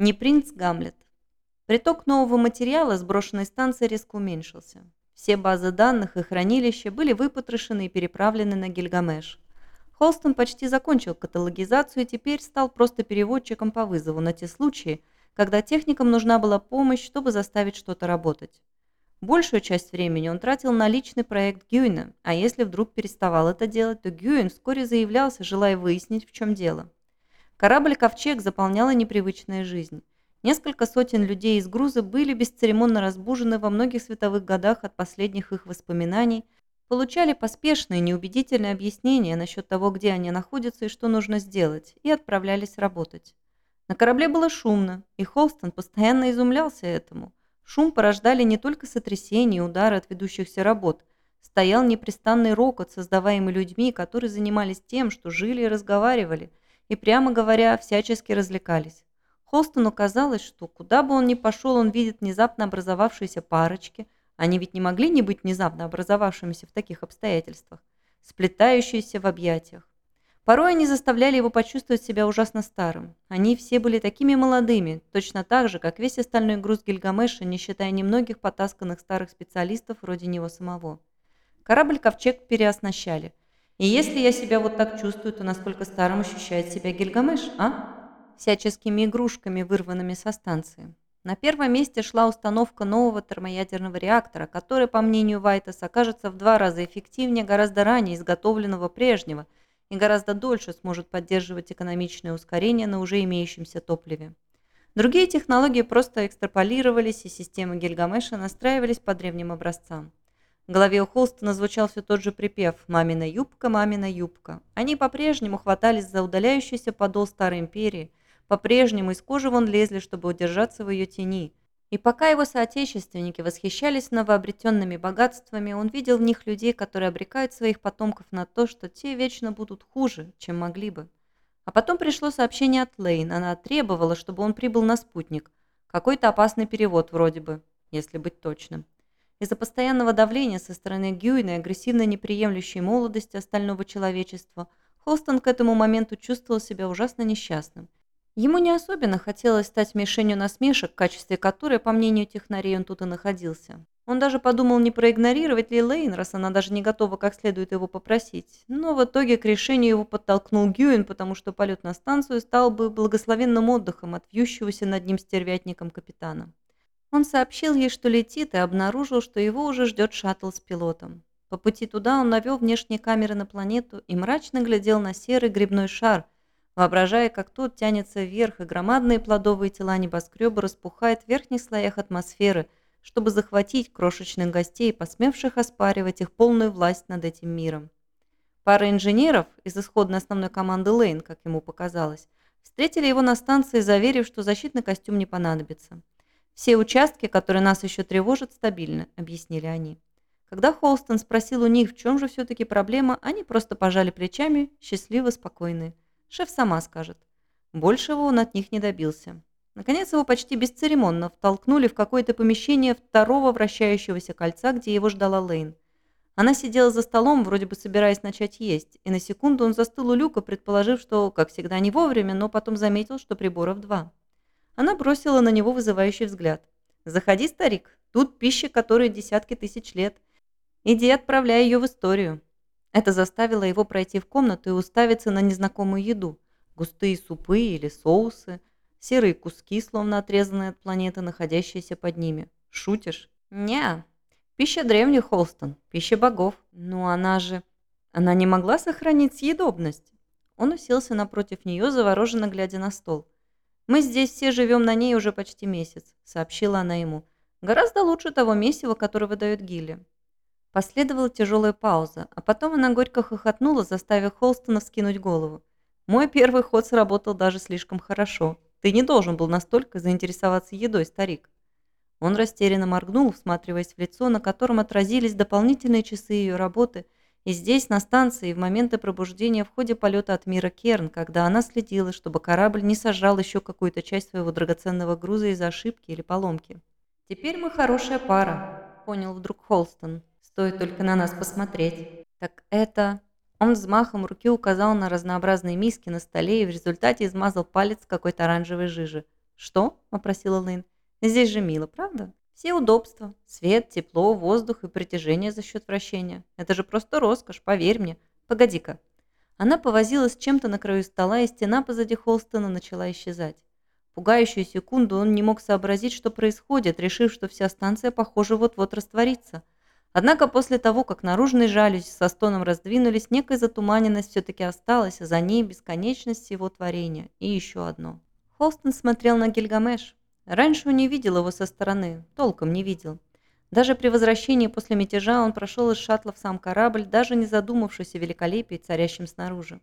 Не принц Гамлет. Приток нового материала с брошенной станции резко уменьшился. Все базы данных и хранилища были выпотрошены и переправлены на Гильгамеш. Холстон почти закончил каталогизацию и теперь стал просто переводчиком по вызову на те случаи, когда техникам нужна была помощь, чтобы заставить что-то работать. Большую часть времени он тратил на личный проект Гюйна, а если вдруг переставал это делать, то Гюин вскоре заявлялся, желая выяснить, в чем дело. Корабль «Ковчег» заполняла непривычная жизнь. Несколько сотен людей из груза были бесцеремонно разбужены во многих световых годах от последних их воспоминаний, получали поспешные, неубедительные объяснения насчет того, где они находятся и что нужно сделать, и отправлялись работать. На корабле было шумно, и Холстон постоянно изумлялся этому. Шум порождали не только сотрясения и удары от ведущихся работ. Стоял непрестанный рокот, создаваемый людьми, которые занимались тем, что жили и разговаривали, и, прямо говоря, всячески развлекались. Холстону казалось, что куда бы он ни пошел, он видит внезапно образовавшиеся парочки, они ведь не могли не быть внезапно образовавшимися в таких обстоятельствах, сплетающиеся в объятиях. Порой они заставляли его почувствовать себя ужасно старым. Они все были такими молодыми, точно так же, как весь остальной груз Гильгамеша, не считая немногих потасканных старых специалистов вроде него самого. Корабль «Ковчег» переоснащали. И если я себя вот так чувствую, то насколько старым ощущает себя Гильгамеш, а? всяческими игрушками, вырванными со станции. На первом месте шла установка нового термоядерного реактора, который, по мнению Вайтес, окажется в два раза эффективнее гораздо ранее изготовленного прежнего и гораздо дольше сможет поддерживать экономичное ускорение на уже имеющемся топливе. Другие технологии просто экстраполировались, и системы Гильгамеша настраивались по древним образцам. В голове у Холстона звучал все тот же припев «Мамина юбка, мамина юбка». Они по-прежнему хватались за удаляющийся подол Старой Империи, по-прежнему из кожи вон лезли, чтобы удержаться в ее тени. И пока его соотечественники восхищались новообретенными богатствами, он видел в них людей, которые обрекают своих потомков на то, что те вечно будут хуже, чем могли бы. А потом пришло сообщение от Лейн. Она требовала, чтобы он прибыл на спутник. Какой-то опасный перевод вроде бы, если быть точным. Из-за постоянного давления со стороны Гюйна и агрессивно неприемлющей молодости остального человечества, Холстон к этому моменту чувствовал себя ужасно несчастным. Ему не особенно хотелось стать мишенью насмешек, в качестве которой, по мнению технарей, он тут и находился. Он даже подумал, не проигнорировать ли Лейн, раз она даже не готова как следует его попросить. Но в итоге к решению его подтолкнул Гюин, потому что полет на станцию стал бы благословенным отдыхом от вьющегося над ним стервятником капитана. Он сообщил ей, что летит, и обнаружил, что его уже ждет шаттл с пилотом. По пути туда он навел внешние камеры на планету и мрачно глядел на серый грибной шар – воображая, как тот тянется вверх, и громадные плодовые тела небоскреба распухают в верхних слоях атмосферы, чтобы захватить крошечных гостей, посмевших оспаривать их полную власть над этим миром. Пара инженеров из исходной основной команды Лейн, как ему показалось, встретили его на станции, заверив, что защитный костюм не понадобится. «Все участки, которые нас еще тревожат, стабильны», — объяснили они. Когда Холстон спросил у них, в чем же все-таки проблема, они просто пожали плечами, счастливо, спокойные. Шеф сама скажет. Большего он от них не добился. Наконец его почти бесцеремонно втолкнули в какое-то помещение второго вращающегося кольца, где его ждала Лейн. Она сидела за столом, вроде бы собираясь начать есть, и на секунду он застыл у люка, предположив, что, как всегда, не вовремя, но потом заметил, что приборов два. Она бросила на него вызывающий взгляд. «Заходи, старик, тут пища, которой десятки тысяч лет. Иди отправляй ее в историю». Это заставило его пройти в комнату и уставиться на незнакомую еду. Густые супы или соусы, серые куски, словно отрезанные от планеты, находящиеся под ними. Шутишь? не Пища древних, Холстон, пища богов. Но она же... Она не могла сохранить съедобность. Он уселся напротив нее, завороженно глядя на стол. «Мы здесь все живем на ней уже почти месяц», — сообщила она ему. «Гораздо лучше того месива, которое выдает Гилли. Последовала тяжелая пауза, а потом она горько хохотнула, заставив Холстона вскинуть голову. «Мой первый ход сработал даже слишком хорошо. Ты не должен был настолько заинтересоваться едой, старик». Он растерянно моргнул, всматриваясь в лицо, на котором отразились дополнительные часы ее работы, и здесь, на станции, в моменты пробуждения в ходе полета от мира Керн, когда она следила, чтобы корабль не сожрал еще какую-то часть своего драгоценного груза из-за ошибки или поломки. «Теперь мы хорошая пара», — понял вдруг Холстон. Стоит только на нас посмотреть. Так это... Он взмахом руки указал на разнообразные миски на столе и в результате измазал палец какой-то оранжевой жижи. «Что?» – попросила Лейн. «Здесь же мило, правда? Все удобства. Свет, тепло, воздух и притяжение за счет вращения. Это же просто роскошь, поверь мне. Погоди-ка». Она повозилась чем-то на краю стола, и стена позади Холстона начала исчезать. Пугающую секунду он не мог сообразить, что происходит, решив, что вся станция, похоже, вот-вот растворится. Однако после того, как наружные жалюзи со стоном раздвинулись, некая затуманенность все-таки осталась, а за ней бесконечность его творения. И еще одно. Холстон смотрел на Гильгамеш. Раньше он не видел его со стороны, толком не видел. Даже при возвращении после мятежа он прошел из шаттла в сам корабль, даже не задумавшись о великолепии, царящем снаружи.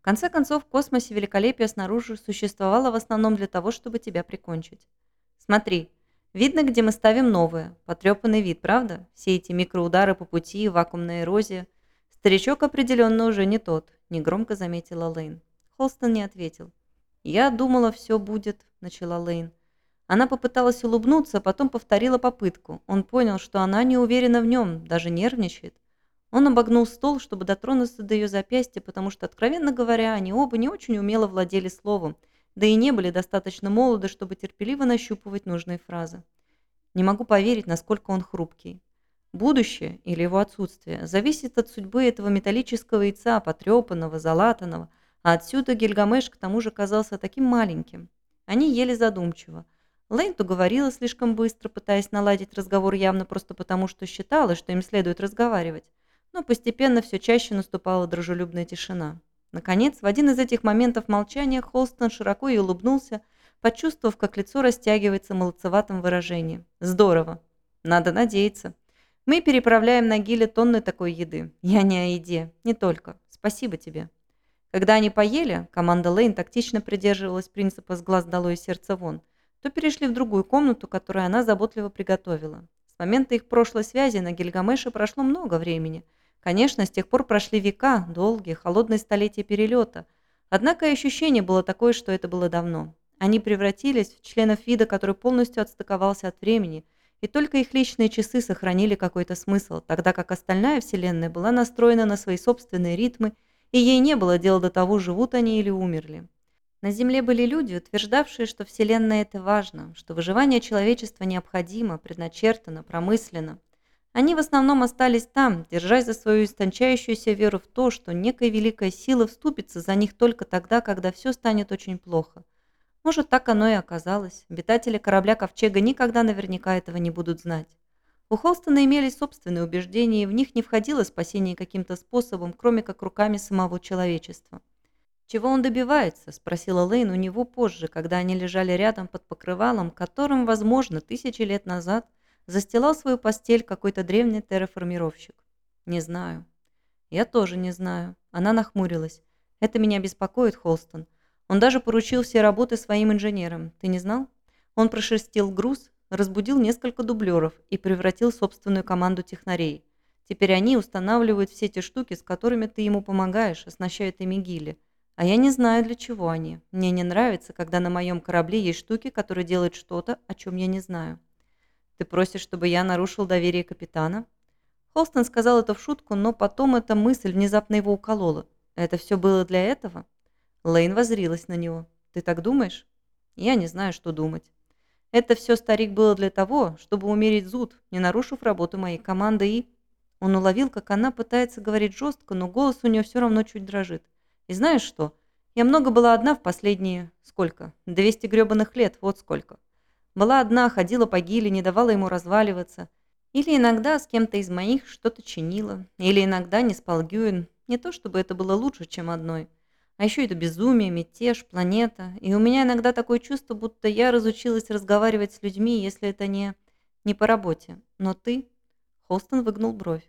В конце концов, в космосе великолепие снаружи существовало в основном для того, чтобы тебя прикончить. Смотри, видно, где мы ставим новое, потрепанный вид, правда? Все эти микроудары по пути, вакуумная эрозия. Старичок определенно уже не тот, негромко заметила Лейн. Холстон не ответил. «Я думала, все будет», – начала Лейн. Она попыталась улыбнуться, а потом повторила попытку. Он понял, что она не уверена в нем, даже нервничает. Он обогнул стол, чтобы дотронуться до ее запястья, потому что, откровенно говоря, они оба не очень умело владели словом, да и не были достаточно молоды, чтобы терпеливо нащупывать нужные фразы. Не могу поверить, насколько он хрупкий. Будущее или его отсутствие зависит от судьбы этого металлического яйца, потрепанного, залатанного, а отсюда Гильгамеш к тому же казался таким маленьким. Они ели задумчиво. Лейн то говорила слишком быстро, пытаясь наладить разговор явно просто потому, что считала, что им следует разговаривать. Но постепенно все чаще наступала дружелюбная тишина. Наконец, в один из этих моментов молчания Холстон широко и улыбнулся, почувствовав, как лицо растягивается молодцеватым выражением. «Здорово. Надо надеяться. Мы переправляем на Гиле тонны такой еды. Я не о еде. Не только. Спасибо тебе». Когда они поели, команда Лейн тактично придерживалась принципа «с глаз долой и сердце вон», то перешли в другую комнату, которую она заботливо приготовила. С момента их прошлой связи на Гильгамеше прошло много времени. Конечно, с тех пор прошли века, долгие, холодные столетия перелета. Однако ощущение было такое, что это было давно. Они превратились в членов вида, который полностью отстыковался от времени, и только их личные часы сохранили какой-то смысл, тогда как остальная Вселенная была настроена на свои собственные ритмы и ей не было дела до того, живут они или умерли. На Земле были люди, утверждавшие, что Вселенная – это важно, что выживание человечества необходимо, предначертано, промысленно. Они в основном остались там, держась за свою истончающуюся веру в то, что некая великая сила вступится за них только тогда, когда все станет очень плохо. Может, так оно и оказалось. Обитатели корабля Ковчега никогда наверняка этого не будут знать. У Холстона имелись собственные убеждения, и в них не входило спасение каким-то способом, кроме как руками самого человечества. «Чего он добивается?» – спросила Лейн у него позже, когда они лежали рядом под покрывалом, которым, возможно, тысячи лет назад застилал свою постель какой-то древний терраформировщик. «Не знаю». «Я тоже не знаю». Она нахмурилась. «Это меня беспокоит, Холстон. Он даже поручил все работы своим инженерам. Ты не знал? Он прошерстил груз, разбудил несколько дублеров и превратил собственную команду технарей. Теперь они устанавливают все те штуки, с которыми ты ему помогаешь, оснащают ими гили. А я не знаю, для чего они. Мне не нравится, когда на моем корабле есть штуки, которые делают что-то, о чем я не знаю. Ты просишь, чтобы я нарушил доверие капитана? Холстон сказал это в шутку, но потом эта мысль внезапно его уколола. Это все было для этого? Лейн возрилась на него. Ты так думаешь? Я не знаю, что думать. Это все старик было для того, чтобы умерить зуд, не нарушив работу моей команды и... Он уловил, как она пытается говорить жестко, но голос у нее все равно чуть дрожит. И знаешь что? Я много была одна в последние... Сколько? 200 гребаных лет, вот сколько. Была одна, ходила по гиле, не давала ему разваливаться. Или иногда с кем-то из моих что-то чинила. Или иногда не спал Гюин. Не то чтобы это было лучше, чем одной. А еще это безумие, мятеж, планета. И у меня иногда такое чувство, будто я разучилась разговаривать с людьми, если это не... не по работе. Но ты... Холстон выгнул бровь.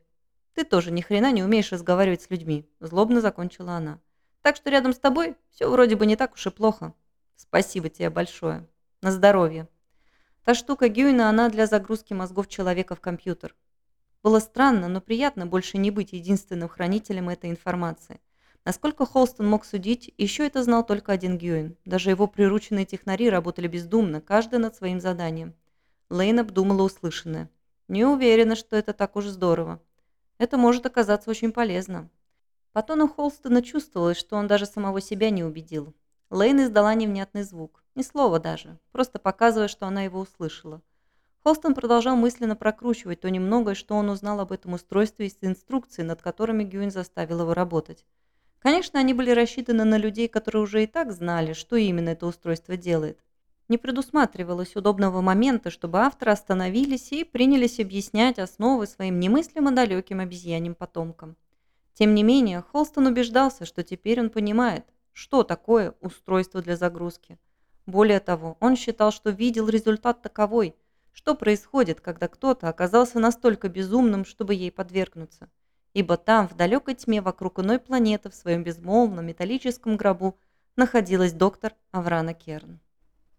Ты тоже ни хрена не умеешь разговаривать с людьми. Злобно закончила она. Так что рядом с тобой все вроде бы не так уж и плохо. Спасибо тебе большое. На здоровье. Та штука Гюйна, она для загрузки мозгов человека в компьютер. Было странно, но приятно больше не быть единственным хранителем этой информации. Насколько Холстон мог судить, еще это знал только один Гюин. Даже его прирученные технари работали бездумно, каждый над своим заданием. Лейн обдумала услышанное. Не уверена, что это так уж здорово. Это может оказаться очень полезно. По тону Холстона чувствовалось, что он даже самого себя не убедил. Лейн издала невнятный звук. Ни слова даже, просто показывая, что она его услышала. Холстон продолжал мысленно прокручивать то немногое, что он узнал об этом устройстве из инструкций, над которыми Гюин заставил его работать. Конечно, они были рассчитаны на людей, которые уже и так знали, что именно это устройство делает. Не предусматривалось удобного момента, чтобы авторы остановились и принялись объяснять основы своим немыслимо далеким обезьяньим потомкам. Тем не менее, Холстон убеждался, что теперь он понимает, что такое устройство для загрузки. Более того, он считал, что видел результат таковой, что происходит, когда кто-то оказался настолько безумным, чтобы ей подвергнуться ибо там, в далекой тьме вокруг иной планеты, в своем безмолвном металлическом гробу, находилась доктор Аврана Керн.